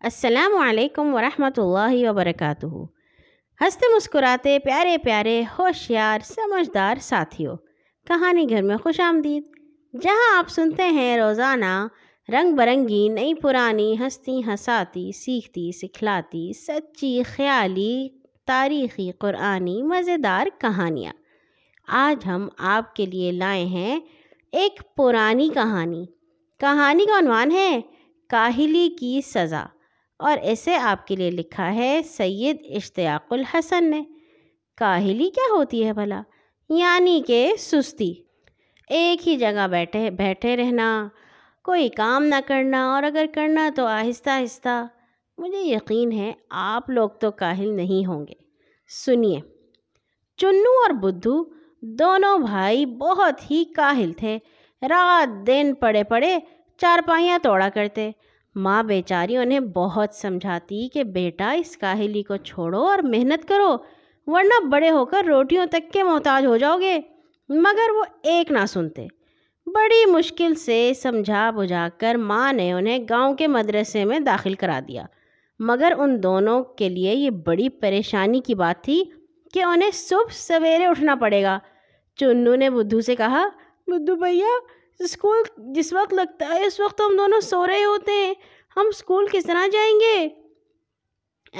السلام علیکم ورحمۃ اللہ وبرکاتہ۔ ہنستے مسکراتے پیارے پیارے، ہوشیار، سمجھدار ساتھیوں کہانی گھر میں خوش آمدید۔ جہاں آپ سنتے ہیں روزانہ رنگ برنگی، نئی پرانی ہستی ہساتی سیکھتی، سکھلاتی، سچی، خیالی، تاریخی، قرآنی، مزیدار کہانیاں۔ آج ہم آپ کے لیے لائے ہیں ایک پرانی کہانی۔ کہانی کا عنوان ہے، کاہلی کی سزا۔ اور اسے آپ کے لیے لکھا ہے سید اشتیاق الحسن نے۔ کاہلی کیا ہوتی ہے بھلا؟ یعنی کہ سستی۔ ایک ہی جگہ بیٹھے بیٹھے رہنا، کوئی کام نہ کرنا، اور اگر کرنا تو آہستہ آہستہ۔ مجھے یقین ہے آپ لوگ تو کاہل نہیں ہوں گے۔ سنیے، چنو اور بدھو دونوں بھائی بہت ہی کاہل تھے۔ رات دن پڑے پڑے چارپائیاں توڑا کرتے۔ ماں بیچاری انہیں بہت سمجھاتی کہ بیٹا، اس کاہلی کو چھوڑو اور محنت کرو، ورنہ بڑے ہو کر روٹیوں تک کے محتاج ہو جاؤ گے۔ مگر وہ ایک نہ سنتے۔ بڑی مشکل سے سمجھا بجھا کر ماں نے انہیں گاؤں کے مدرسے میں داخل کرا دیا۔ مگر ان دونوں کے لیے یہ بڑی پریشانی کی بات تھی کہ انہیں صبح سویرے اٹھنا پڑے گا۔ چنو نے بدھو سے کہا، بدھو بھیا اسکول جس وقت لگتا ہے، اس وقت ہم دونوں سو رہے ہوتے ہیں۔ ہم اسکول کس طرح جائیں گے؟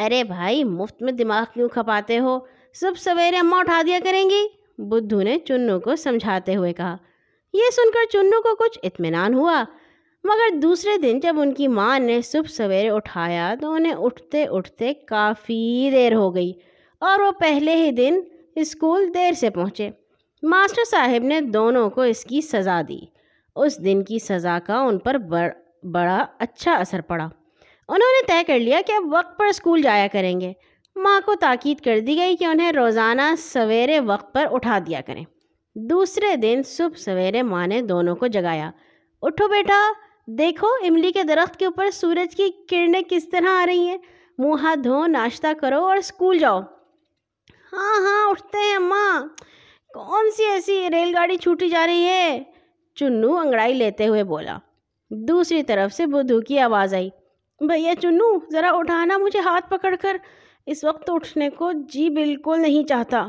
ارے بھائی، مفت میں دماغ کیوں کھپاتے ہو؟ صبح سویرے اماں اٹھا دیا کریں گی۔ بدھو نے چنو کو سمجھاتے ہوئے کہا۔ یہ سن کر چنو کو کچھ اطمینان ہوا۔ مگر دوسرے دن جب ان کی ماں نے صبح سویرے اٹھایا تو انہیں اٹھتے اٹھتے کافی دیر ہو گئی اور وہ پہلے ہی دن اسکول دیر سے پہنچے۔ ماسٹر صاحب نے دونوں کو اس کی سزا دی۔ اس دن کی سزا کا ان پر بڑا اچھا اثر پڑا۔ انہوں نے طے کر لیا کہ اب وقت پر اسکول جایا کریں گے۔ ماں کو تاکید کر دی گئی کہ انہیں روزانہ سویرے وقت پر اٹھا دیا کریں۔ دوسرے دن صبح سویرے ماں نے دونوں کو جگایا۔ اٹھو بیٹا، دیکھو املی کے درخت کے اوپر سورج کی کرنیں کس طرح آ رہی ہیں۔ منہ ہاتھ دھو، ناشتہ کرو اور اسکول جاؤ۔ ہاں ہاں اٹھتے ہیں ماں کون سی ایسی ریل گاڑی چھوٹی جا رہی ہے؟ چنو انگڑائی لیتے ہوئے بولا۔ دوسری طرف سے بدھو کی آواز آئی۔ بھیا چنو، ذرا اٹھانا مجھے ہاتھ پکڑ کر۔ اس وقت اٹھنے کو جی بالکل نہیں چاہتا۔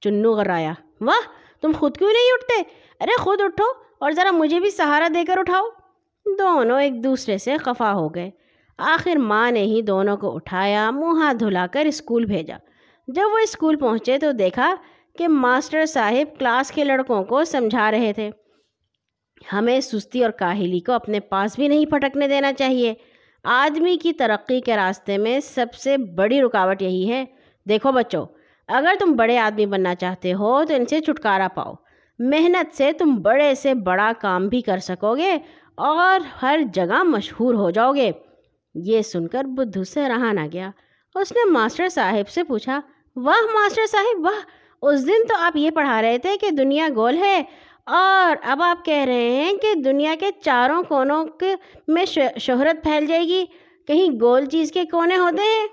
چنو غرایا۔ واہ، تم خود کیوں نہیں اٹھتے؟ ارے خود اٹھو اور ذرا مجھے بھی سہارا دے کر اٹھاؤ۔ دونوں ایک دوسرے سے خفا ہو گئے۔ آخر ماں نے ہی دونوں کو اٹھایا، منہ ہاتھ دھلا کر اسکول بھیجا۔ جب وہ اسکول پہنچے تو دیکھا کہ ماسٹر صاحب کلاس کے لڑکوں کو سمجھا رہے تھے۔ ہمیں سستی اور کاہلی کو اپنے پاس بھی نہیں پھٹکنے دینا چاہیے۔ آدمی کی ترقی کے راستے میں سب سے بڑی رکاوٹ یہی ہے۔ دیکھو بچوں، اگر تم بڑے آدمی بننا چاہتے ہو تو ان سے چھٹکارا پاؤ۔ محنت سے تم بڑے سے بڑا کام بھی کر سکو گے اور ہر جگہ مشہور ہو جاؤ گے یہ سن کر بدھو سے رہا نہ گیا۔ اس نے ماسٹر صاحب سے پوچھا، واہ ماسٹر صاحب، واہ! اس دن تو آپ یہ پڑھا رہے تھے کہ دنیا گول ہے۔ اور اب آپ کہہ رہے ہیں کہ دنیا کے چاروں کونوں کے میں شہرت پھیل جائے گی۔ کہیں گول چیز کے کونے ہوتے ہیں؟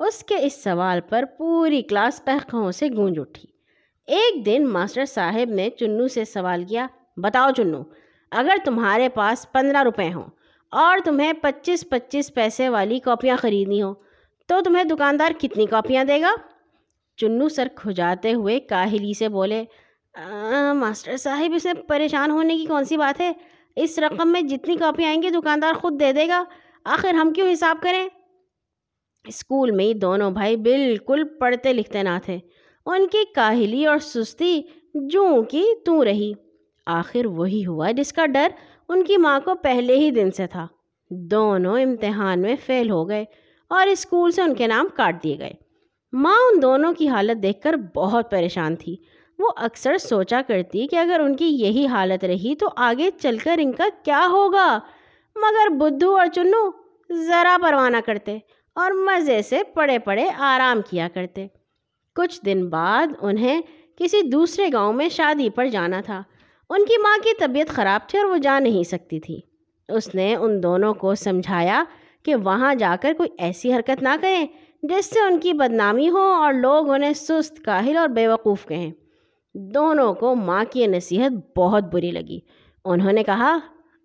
اس کے اس سوال پر پوری کلاس پہخوں سے گونج اٹھی۔ ایک دن ماسٹر صاحب نے چنو سے سوال کیا، بتاؤ چنو، اگر تمہارے پاس پندرہ روپے ہوں اور تمہیں پچیس پچیس پیسے والی کاپیاں خریدنی ہوں، تو تمہیں دکاندار کتنی کاپیاں دے گا؟ چنو سر کھجاتے ہوئے کاہلی سے بولے ماسٹر صاحب اسے پریشان ہونے کی کون سی بات ہے؟ اس رقم میں جتنی کاپیاں آئیں گی دکاندار خود دے دے گا۔ آخر ہم کیوں حساب کریں؟ اسکول میں ہی دونوں بھائی بالکل پڑھتے لکھتے نہ تھے۔ ان کی کاہلی اور سستی جوں کی تو رہی۔ آخر وہی ہوا جس کا ڈر ان کی ماں کو پہلے ہی دن سے تھا۔ دونوں امتحان میں فیل ہو گئے اور اسکول سے ان کے نام کاٹ دیے گئے۔ ماں ان دونوں کی حالت دیکھ کر بہت پریشان تھی۔ وہ اکثر سوچا کرتی کہ اگر ان کی یہی حالت رہی تو آگے چل کر ان کا کیا ہوگا؟ مگر بدھو اور چنو ذرا پروانہ کرتے اور مزے سے پڑے پڑے آرام کیا کرتے۔ کچھ دن بعد انہیں کسی دوسرے گاؤں میں شادی پر جانا تھا۔ ان کی ماں کی طبیعت خراب تھی اور وہ جا نہیں سکتی تھی۔ اس نے ان دونوں کو سمجھایا کہ وہاں جا کر کوئی ایسی حرکت نہ کریں جس سے ان کی بدنامی ہو اور لوگ انہیں سست، کاہل اور بیوقوف کہیں۔ دونوں کو ماں کی یہ نصیحت بہت بری لگی۔ انہوں نے کہا،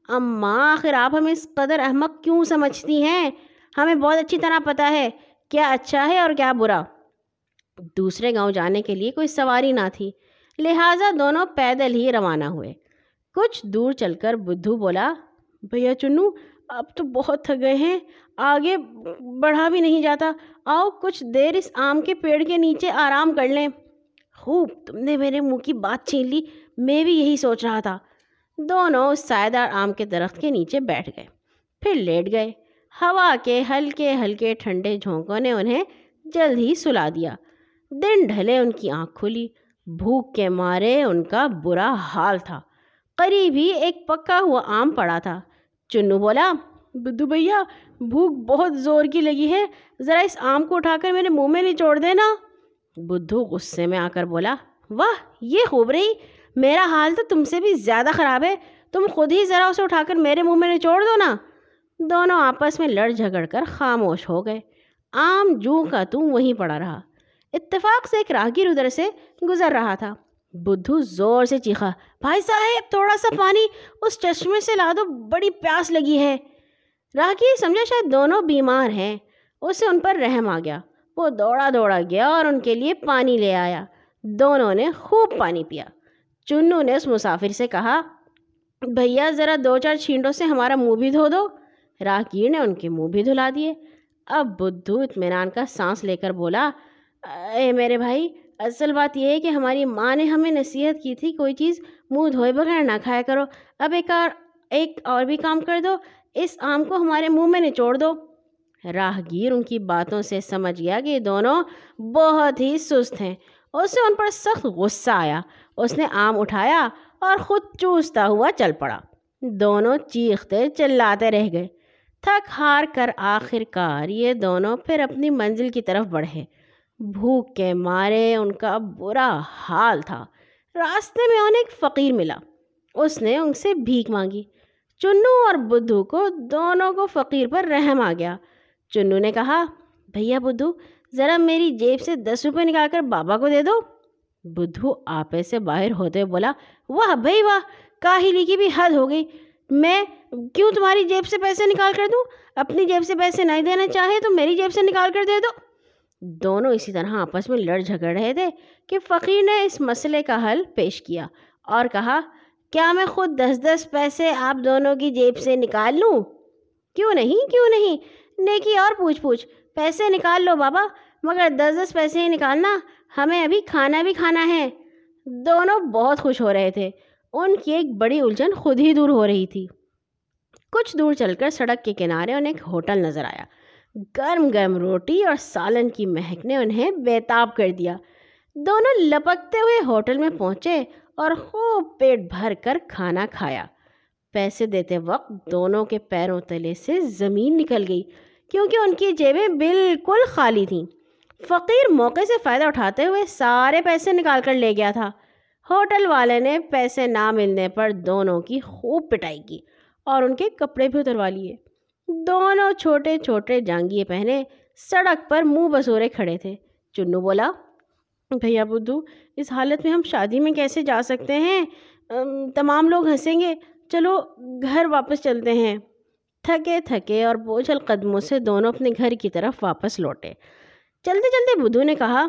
اماں، آخر آپ ہمیں اس قدر احمق کیوں سمجھتی ہیں؟ ہمیں بہت اچھی طرح پتہ ہے کیا اچھا ہے اور کیا برا۔ دوسرے گاؤں جانے کے لیے کوئی سواری نہ تھی، لہٰذا دونوں پیدل ہی روانہ ہوئے۔ کچھ دور چل کر بدھو بولا، بھیا چنو اب تو بہت تھک گئے ہیں، آگے بڑھا بھی نہیں جاتا۔ آؤ، کچھ دیر اس آم کے پیڑ کے نیچے آرام کر لیں۔ خوب تم نے میرے منہ کی بات چھین لی، میں بھی یہی سوچ رہا تھا۔ دونوں اس سائے دار آم کے درخت کے نیچے بیٹھ گئے۔ پھر لیٹ گئے۔ ہوا کے ہلکے ہلکے ٹھنڈے جھونکوں نے انہیں جلد ہی سلا دیا۔ دن ڈھلے ان کی آنکھ کھلی۔ بھوک کے مارے ان کا برا حال تھا۔ قریب ہی ایک پکا ہوا آم پڑا تھا۔ چنو بولا بدھو بھیا، بھوک بہت زور کی لگی ہے۔ ذرا اس آم کو اٹھا کر میرے منہ میں نچوڑ دینا۔ بدھو غصے میں آ کر بولا، واہ، یہ خوب رہی میرا حال تو تم سے بھی زیادہ خراب ہے۔ تم خود ہی ذرا اسے اٹھا کر میرے منہ میں نچوڑ دو نا۔ دونوں آپس میں لڑ جھگڑ کر خاموش ہو گئے۔ آم جو کا تم وہیں پڑا رہا۔ اتفاق سے ایک راہگیر ادھر سے گزر رہا تھا۔ بدھو زور سے چیخا، بھائی صاحب، تھوڑا سا پانی اس چشمے سے لا دو، بڑی پیاس لگی ہے۔ راہگیر سمجھا شاید دونوں بیمار ہیں، اسے ان پر رحم آ گیا۔ وہ دوڑا دوڑا گیا اور ان کے لیے پانی لے آیا۔ دونوں نے خوب پانی پیا۔ چنو نے اس مسافر سے کہا، بھیا، ذرا دو چار چھینٹوں سے ہمارا منہ بھی دھو دو۔ راہگیر نے ان کے منہ بھی دھلا دیے۔ اب بدھو اطمینان کا سانس لے کر بولا، اے میرے بھائی، اصل بات یہ ہے کہ ہماری ماں نے ہمیں نصیحت کی تھی، کوئی چیز منہ دھوئے بغیر نہ کھایا کرو۔ اب ایک اور ایک اور بھی کام کر دو۔ اس آم کو ہمارے منہ میں نچوڑ دو۔ راہگیر ان کی باتوں سے سمجھ گیا کہ دونوں بہت ہی سست ہیں۔ اسے ان پر سخت غصہ آیا۔ اس نے آم اٹھایا اور خود چوستا ہوا چل پڑا۔ دونوں چیختے چلاتے رہ گئے۔ تھک ہار کر آخر کار یہ دونوں پھر اپنی منزل کی طرف بڑھے۔ بھوک کے مارے ان کا برا حال تھا۔ راستے میں انہیں ایک فقیر ملا۔ اس نے ان سے بھیک مانگی۔ چنو اور بدھو کو دونوں کو فقیر پر رحم آ گیا۔ چنو نے کہا، بھیا بدھو، ذرا میری جیب سے دس روپے نکال کر بابا کو دے دو۔ بدھو آپے سے باہر ہوتے بولا، واہ بھائی واہ، کاہلی کی بھی حد ہو گئی۔ میں کیوں تمہاری جیب سے پیسے نکال کر دوں؟ اپنی جیب سے پیسے نہیں دینا چاہے تو میری جیب سے نکال کر دے دو۔ دونوں اسی طرح آپس میں لڑ جھگڑ رہے تھے۔ کہ فقیر نے اس مسئلے کا حل پیش کیا اور کہا، کیا میں خود دس دس پیسے آپ دونوں کی جیب سے نکال لوں؟ کیوں نہیں کیوں نہیں؟ نیکی اور پوچھ پوچھ۔ پیسے نکال لو بابا، مگر دس دس پیسے ہی نکالنا۔ ہمیں ابھی کھانا بھی کھانا ہے۔ دونوں بہت خوش ہو رہے تھے۔ ان کی ایک بڑی الجھن خود ہی دور ہو رہی تھی۔ کچھ دور چل کر سڑک کے کنارے انہیں ایک ہوٹل نظر آیا۔ گرم گرم روٹی اور سالن کی مہک نے انہیں بےتاب کر دیا۔ دونوں لپکتے ہوئے ہوٹل میں پہنچے اور خوب پیٹ بھر کر کھانا کھایا۔ پیسے دیتے وقت دونوں کے پیروں تلے سے زمین نکل گئی۔ کیونکہ ان کی جیبیں بالکل خالی تھیں۔ فقیر موقع سے فائدہ اٹھاتے ہوئے سارے پیسے نکال کر لے گیا تھا۔ ہوٹل والے نے پیسے نہ ملنے پر دونوں کی خوب پٹائی کی اور ان کے کپڑے بھی اتروا لیے۔ دونوں چھوٹے چھوٹے جانگیے پہنے سڑک پر منہ بسورے کھڑے تھے۔ چنو بولا، بھیا بدھو اس حالت میں ہم شادی میں کیسے جا سکتے ہیں؟ تمام لوگ ہنسیں گے۔ چلو گھر واپس چلتے ہیں۔ تھکے تھکے اور بوجھل قدموں سے دونوں اپنے گھر کی طرف واپس لوٹے۔ چلتے چلتے بدھو نے کہا،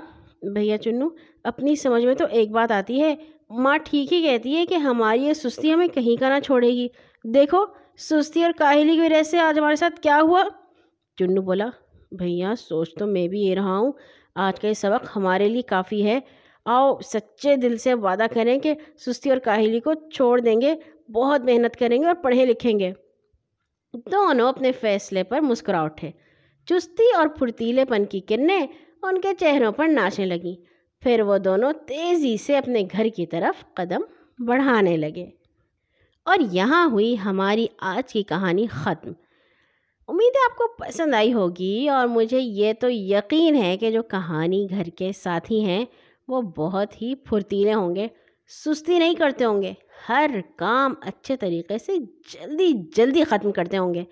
بھیا چنو، اپنی سمجھ میں تو ایک بات آتی ہے۔ ماں ٹھیک ہی کہتی ہے کہ ہماری یہ سستی ہمیں کہیں کا نہ چھوڑے گی۔ دیکھو، سستی اور کاہلی کی وجہ سے آج ہمارے ساتھ کیا ہوا؟ چنو بولا، بھیا، سوچ تو میں بھی یہ رہا ہوں۔ آج کا یہ سبق ہمارے لیے کافی ہے۔ آؤ، سچے دل سے وعدہ کریں کہ سستی اور کاہلی کو چھوڑ دیں گے، بہت محنت کریں گے اور پڑھیں لکھیں گے۔ دونوں اپنے فیصلے پر مسکرا اٹھے۔ چستی اور پھرتیلے پن کی کرنیں ان کے چہروں پر ناچنے لگیں۔ پھر وہ دونوں تیزی سے اپنے گھر کی طرف قدم بڑھانے لگے۔ اور یہاں ہوئی ہماری آج کی کہانی ختم۔ امید ہے آپ کو پسند آئی ہوگی اور مجھے یہ تو یقین ہے کہ جو کہانی گھر کے ساتھی ہیں وہ بہت ہی پھرتیلے ہوں گے، سستی نہیں کرتے ہوں گے۔ ہر کام اچھے طریقے سے جلدی جلدی ختم کرتے ہوں گے۔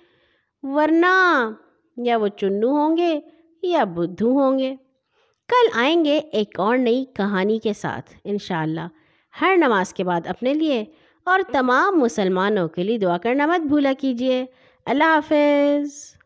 ورنہ یا وہ چنو ہوں گے یا بدھو ہوں گے۔ کل آئیں گے ایک اور نئی کہانی کے ساتھ، انشاءاللہ۔ ہر نماز کے بعد اپنے لیے اور تمام مسلمانوں کے لیے دعا کرنا مت بھولا کیجیے اللہ حافظ۔